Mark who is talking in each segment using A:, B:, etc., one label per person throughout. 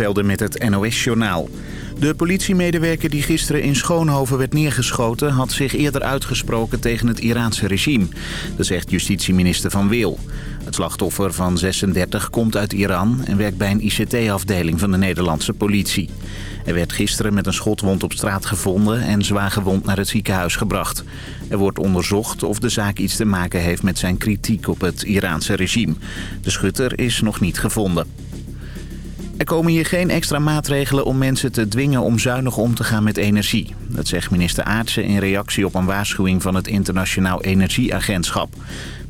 A: Velden met het NOS-journaal. De politiemedewerker die gisteren in Schoonhoven werd neergeschoten... had zich eerder uitgesproken tegen het Iraanse regime. Dat zegt justitieminister Van Wil. Het slachtoffer van 36 komt uit Iran... en werkt bij een ICT-afdeling van de Nederlandse politie. Hij werd gisteren met een schotwond op straat gevonden... en zwaar gewond naar het ziekenhuis gebracht. Er wordt onderzocht of de zaak iets te maken heeft met zijn kritiek op het Iraanse regime. De schutter is nog niet gevonden. Er komen hier geen extra maatregelen om mensen te dwingen om zuinig om te gaan met energie. Dat zegt minister Aartsen in reactie op een waarschuwing van het Internationaal Energieagentschap.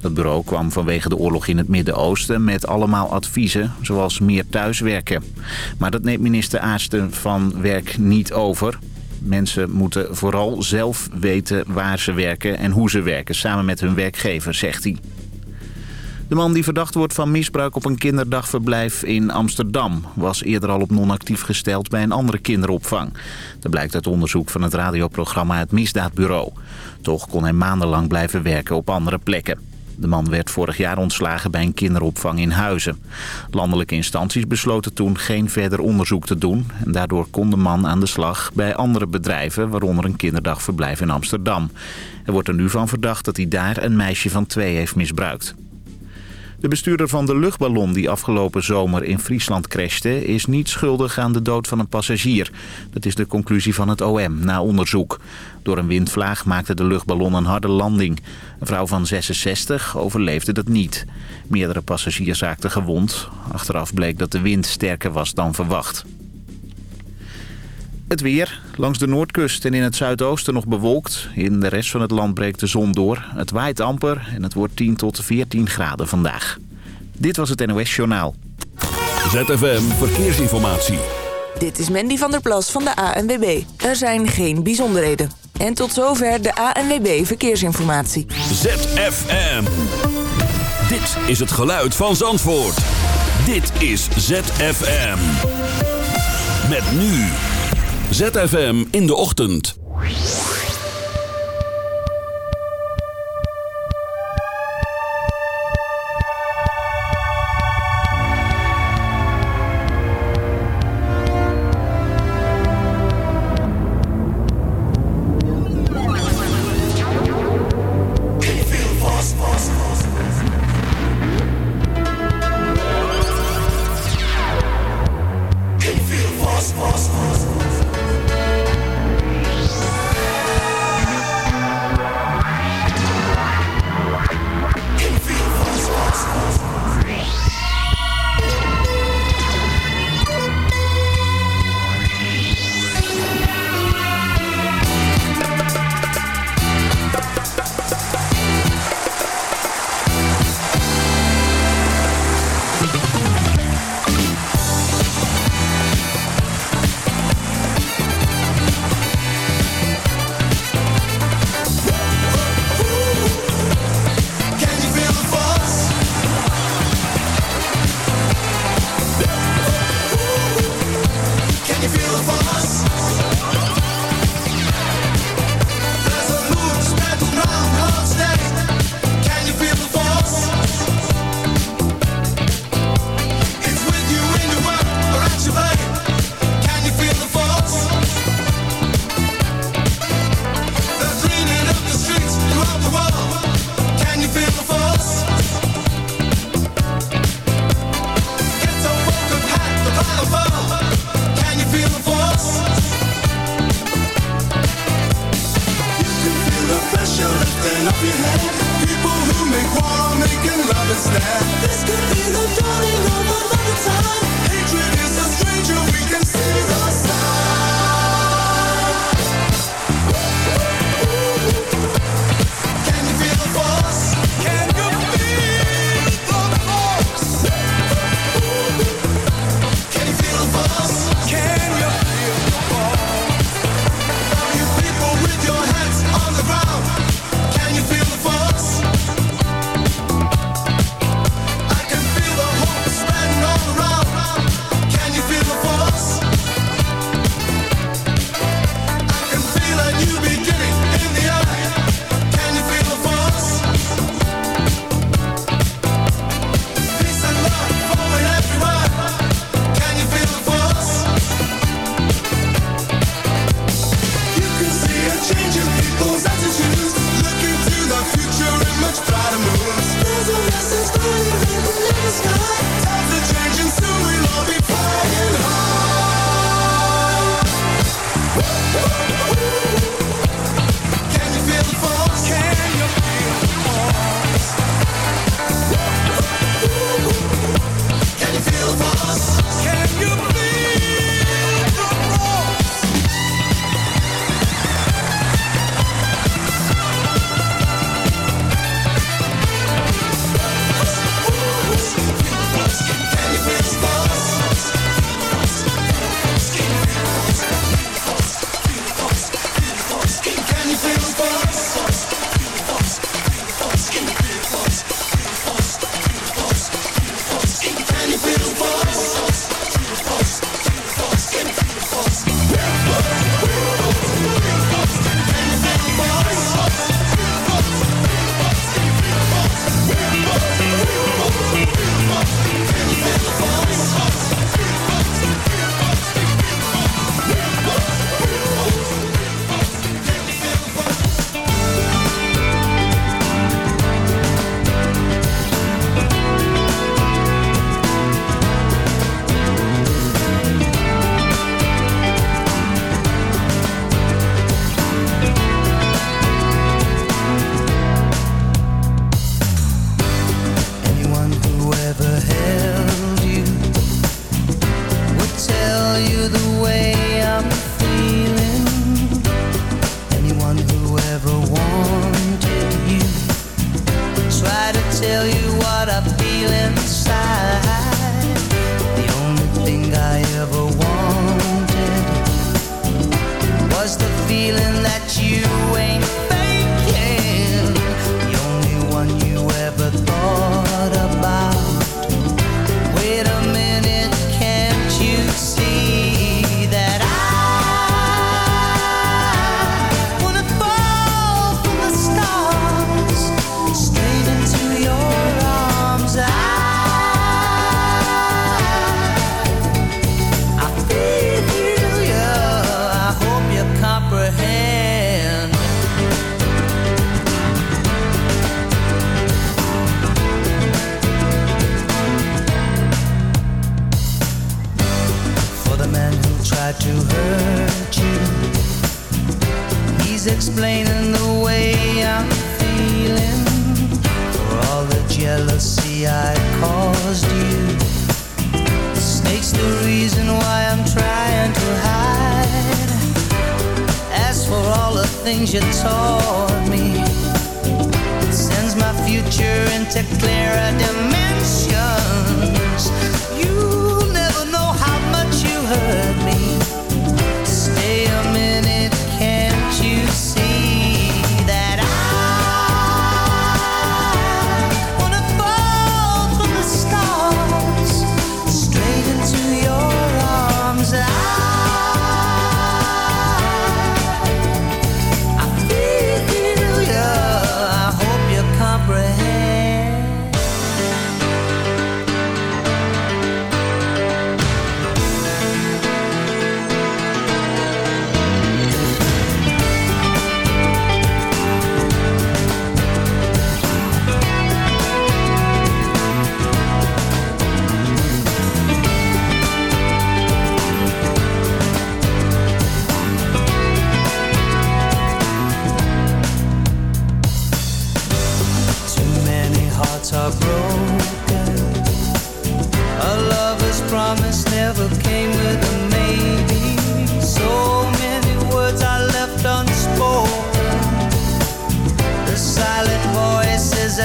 A: Dat bureau kwam vanwege de oorlog in het Midden-Oosten met allemaal adviezen, zoals meer thuiswerken. Maar dat neemt minister Aartsen van werk niet over. Mensen moeten vooral zelf weten waar ze werken en hoe ze werken, samen met hun werkgever, zegt hij. De man die verdacht wordt van misbruik op een kinderdagverblijf in Amsterdam... was eerder al op non-actief gesteld bij een andere kinderopvang. Dat blijkt uit onderzoek van het radioprogramma Het Misdaadbureau. Toch kon hij maandenlang blijven werken op andere plekken. De man werd vorig jaar ontslagen bij een kinderopvang in Huizen. Landelijke instanties besloten toen geen verder onderzoek te doen... en daardoor kon de man aan de slag bij andere bedrijven... waaronder een kinderdagverblijf in Amsterdam. Er wordt er nu van verdacht dat hij daar een meisje van twee heeft misbruikt. De bestuurder van de luchtballon die afgelopen zomer in Friesland crashte... is niet schuldig aan de dood van een passagier. Dat is de conclusie van het OM na onderzoek. Door een windvlaag maakte de luchtballon een harde landing. Een vrouw van 66 overleefde dat niet. Meerdere passagiers raakten gewond. Achteraf bleek dat de wind sterker was dan verwacht. Het weer. Langs de noordkust en in het zuidoosten nog bewolkt. In de rest van het land breekt de zon door. Het waait amper en het wordt 10 tot 14 graden vandaag. Dit was het NOS Journaal.
B: ZFM Verkeersinformatie.
C: Dit is Mandy van der Plas van de ANWB. Er zijn geen bijzonderheden. En tot zover de ANWB Verkeersinformatie.
B: ZFM. Dit is het geluid van Zandvoort. Dit is ZFM. Met nu... ZFM in de ochtend.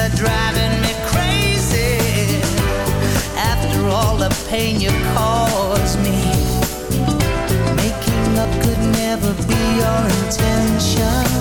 D: are driving me crazy. After all the pain you caused me, making up could never be your intention.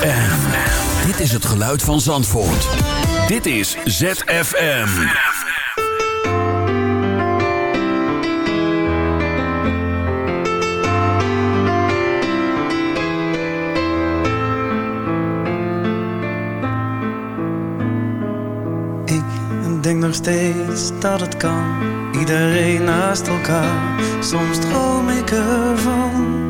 E: ZFM. Dit is het geluid van Zandvoort. Dit is ZFM.
F: Ik denk nog steeds dat het kan. Iedereen naast elkaar. Soms droom ik ervan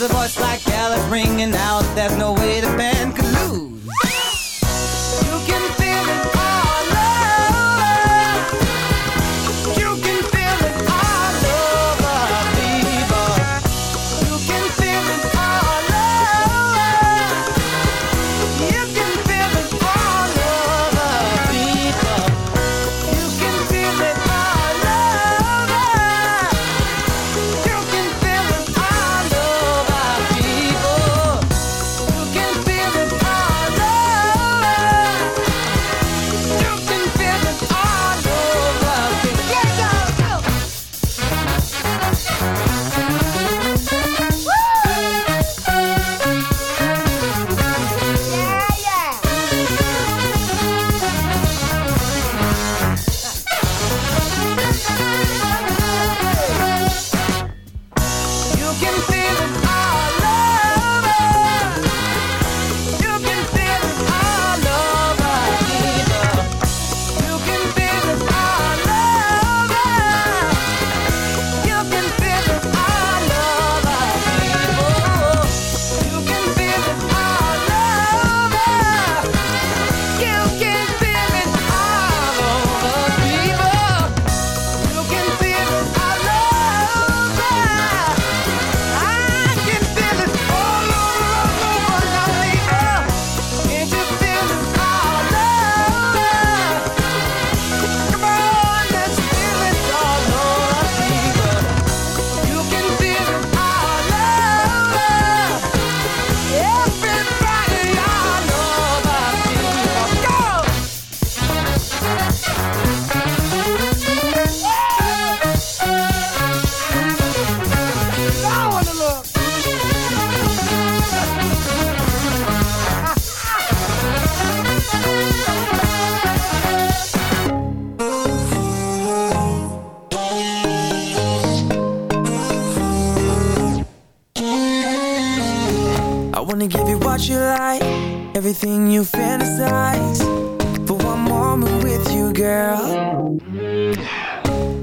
G: With a voice like Gallup ringing out, there's no way
H: to bear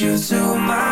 H: you to my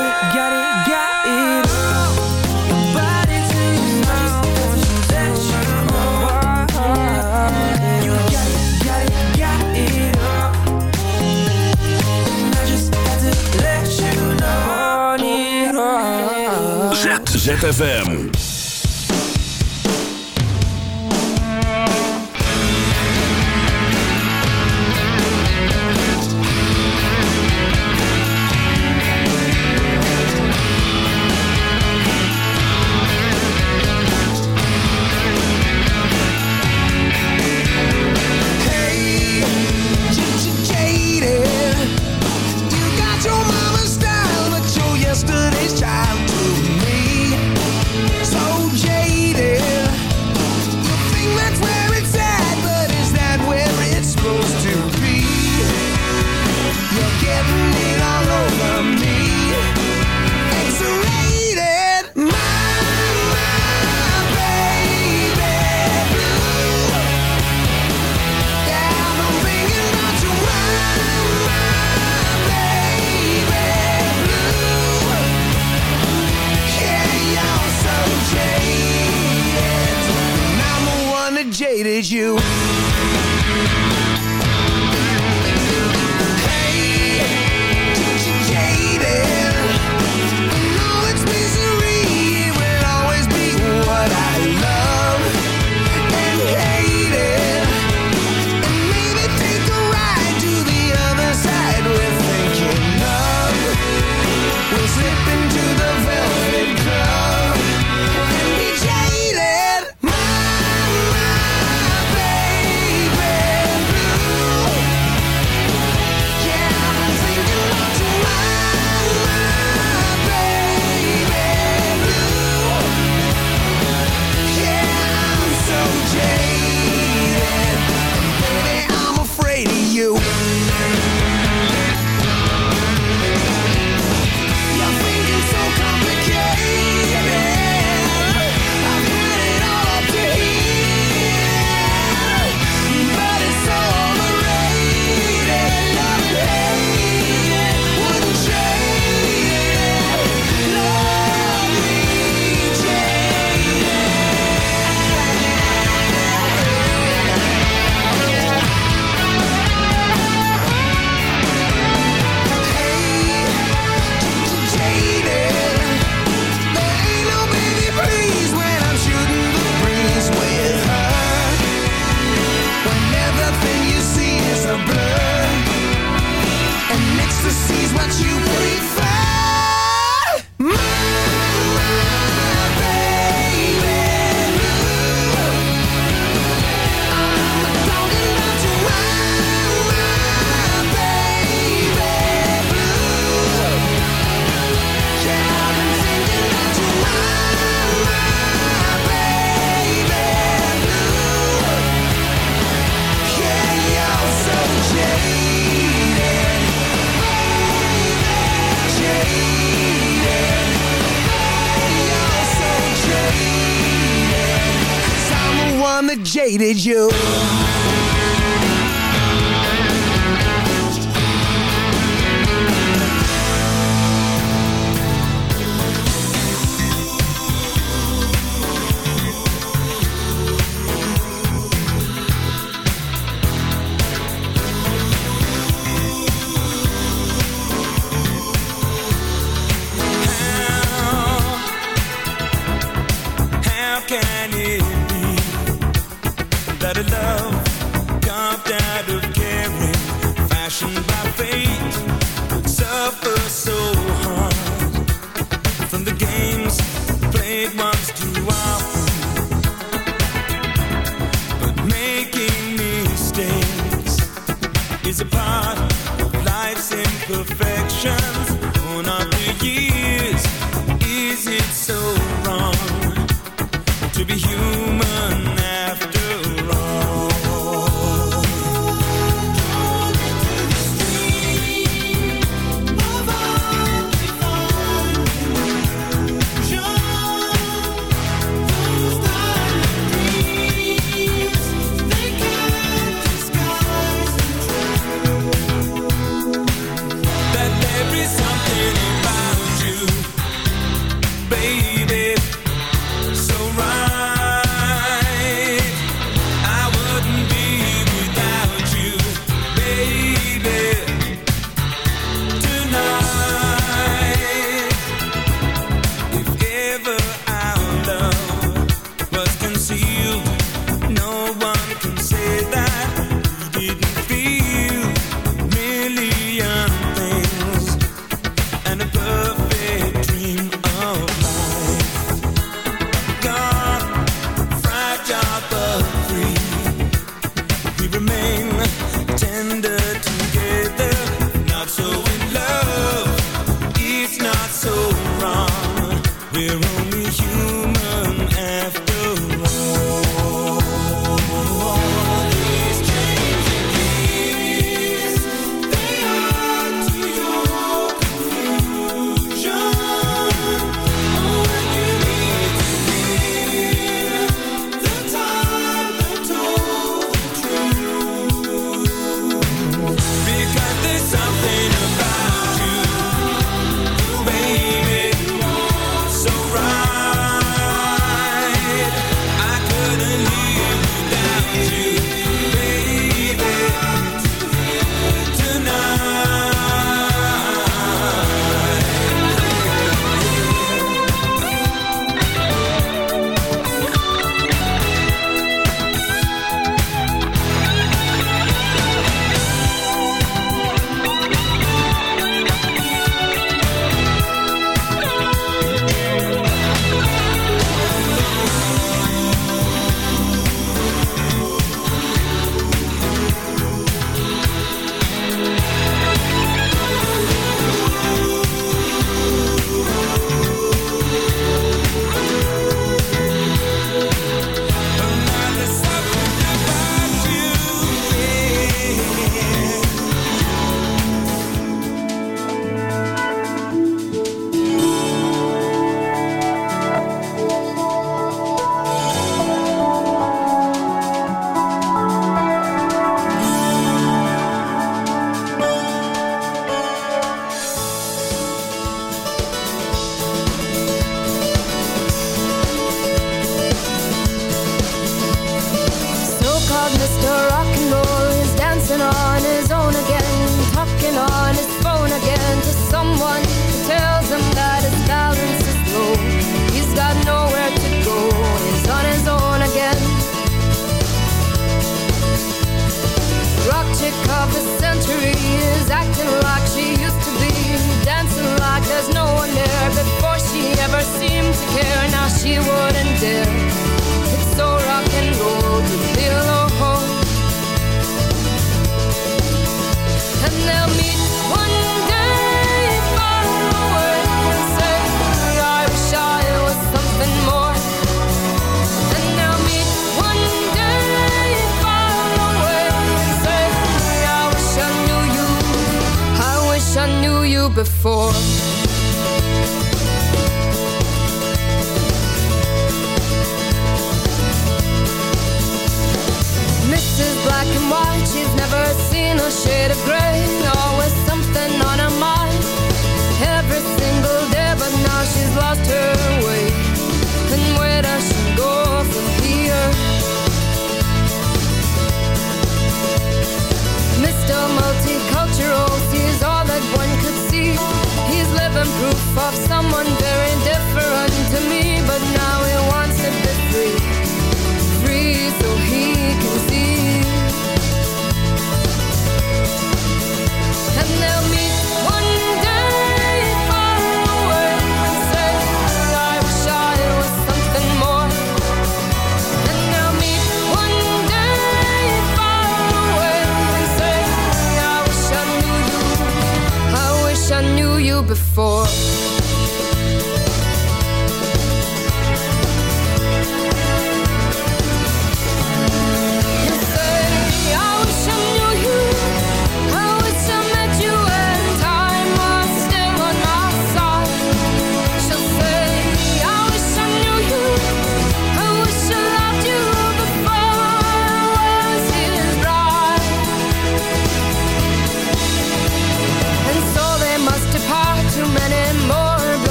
E: ZFM.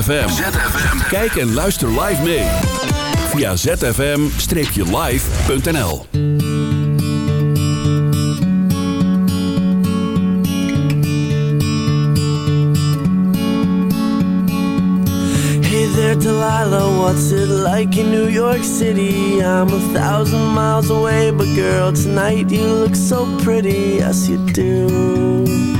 E: ZFM. Kijk en luister live mee. Via zfm-live.nl
I: Hey there, Delilah, what's it like in New York City? I'm a thousand miles away, but girl, tonight you look so pretty, yes you do.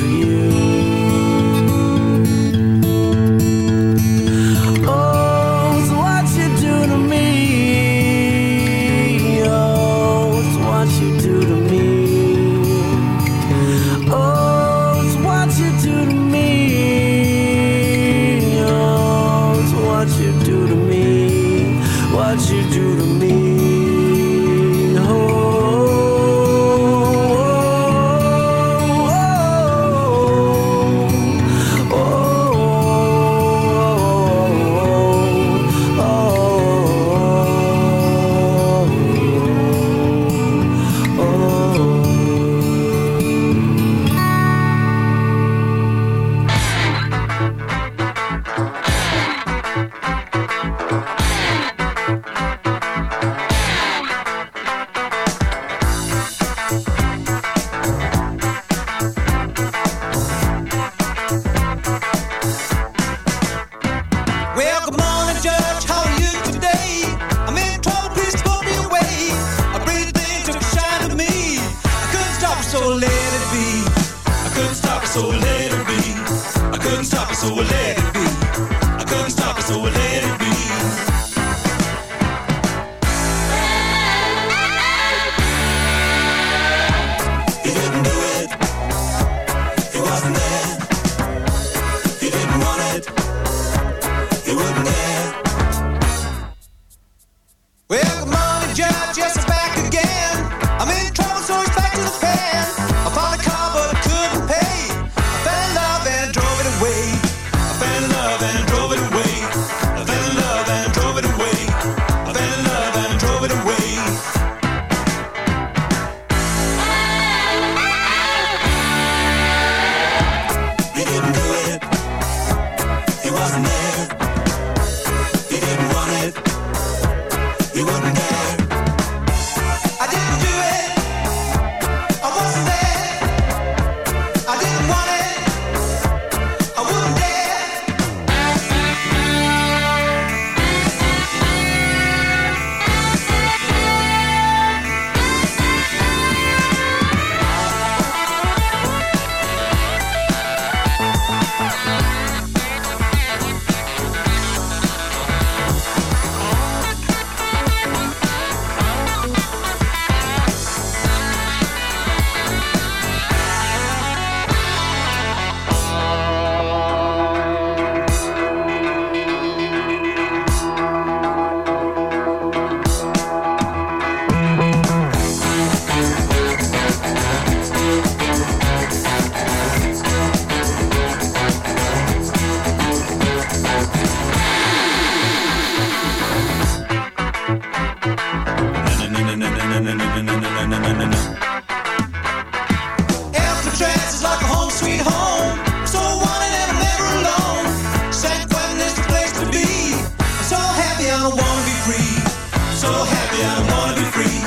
G: don't wanna be free. I'm so happy I don't wanna be free.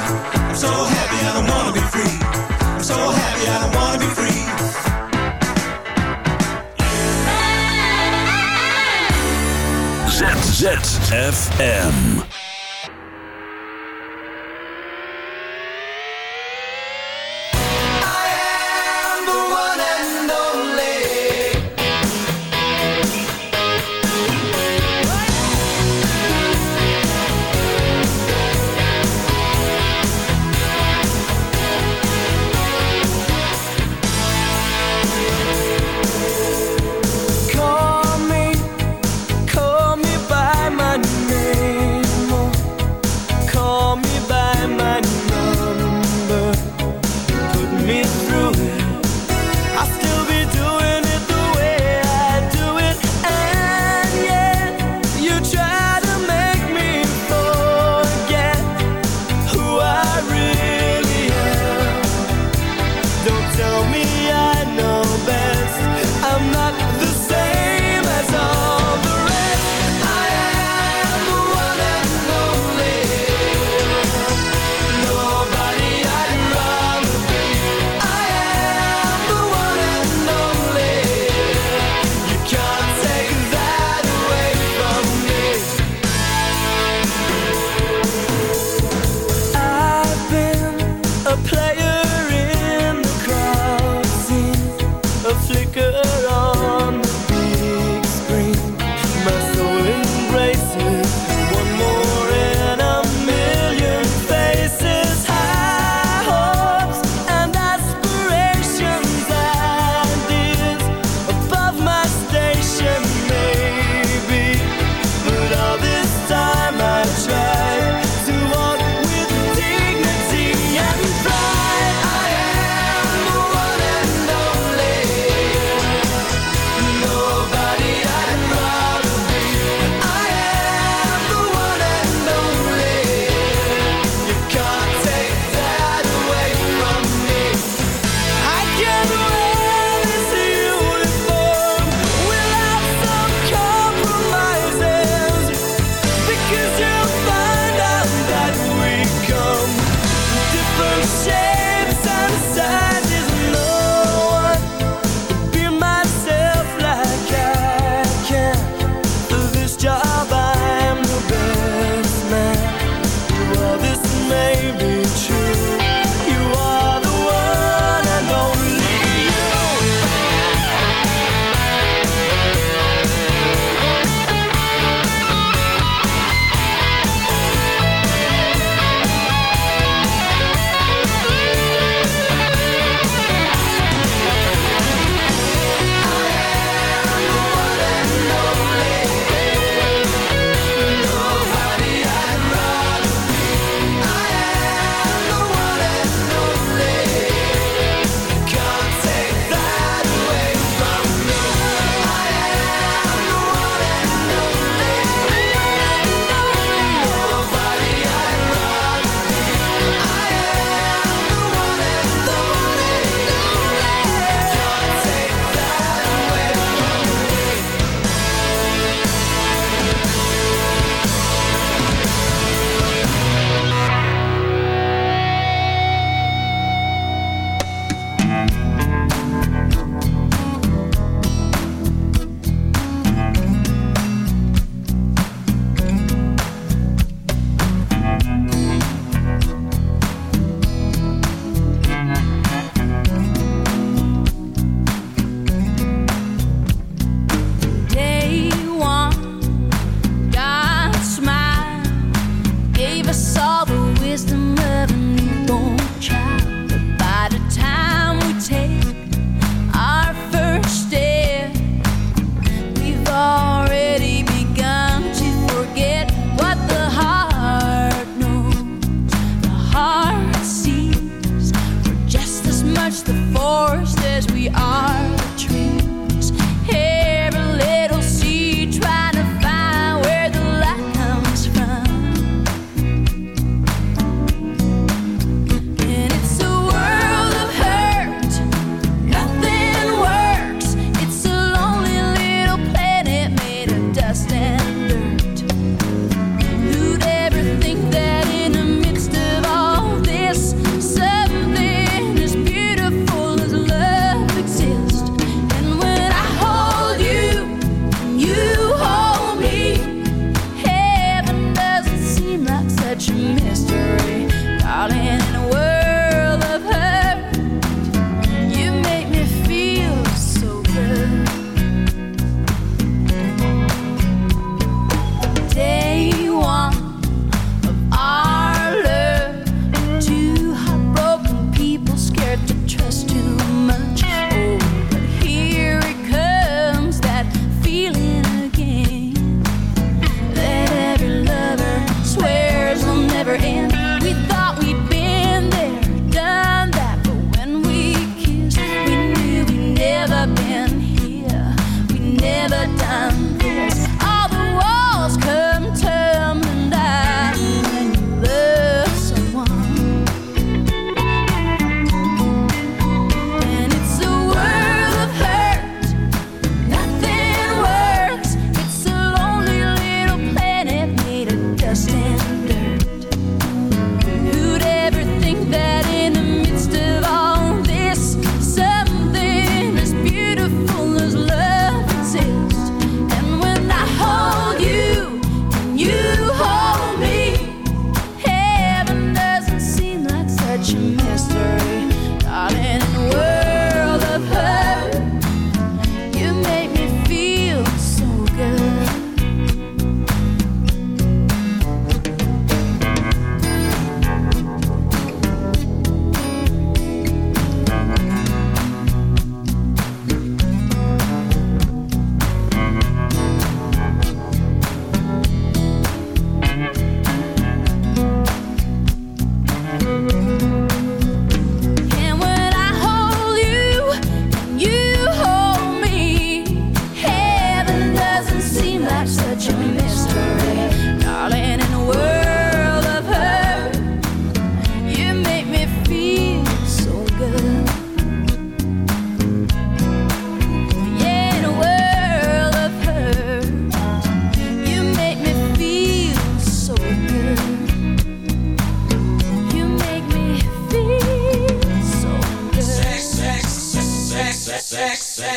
G: I'm so happy I don't wanna be free. I'm so happy I don't wanna be free.
I: ZZFM.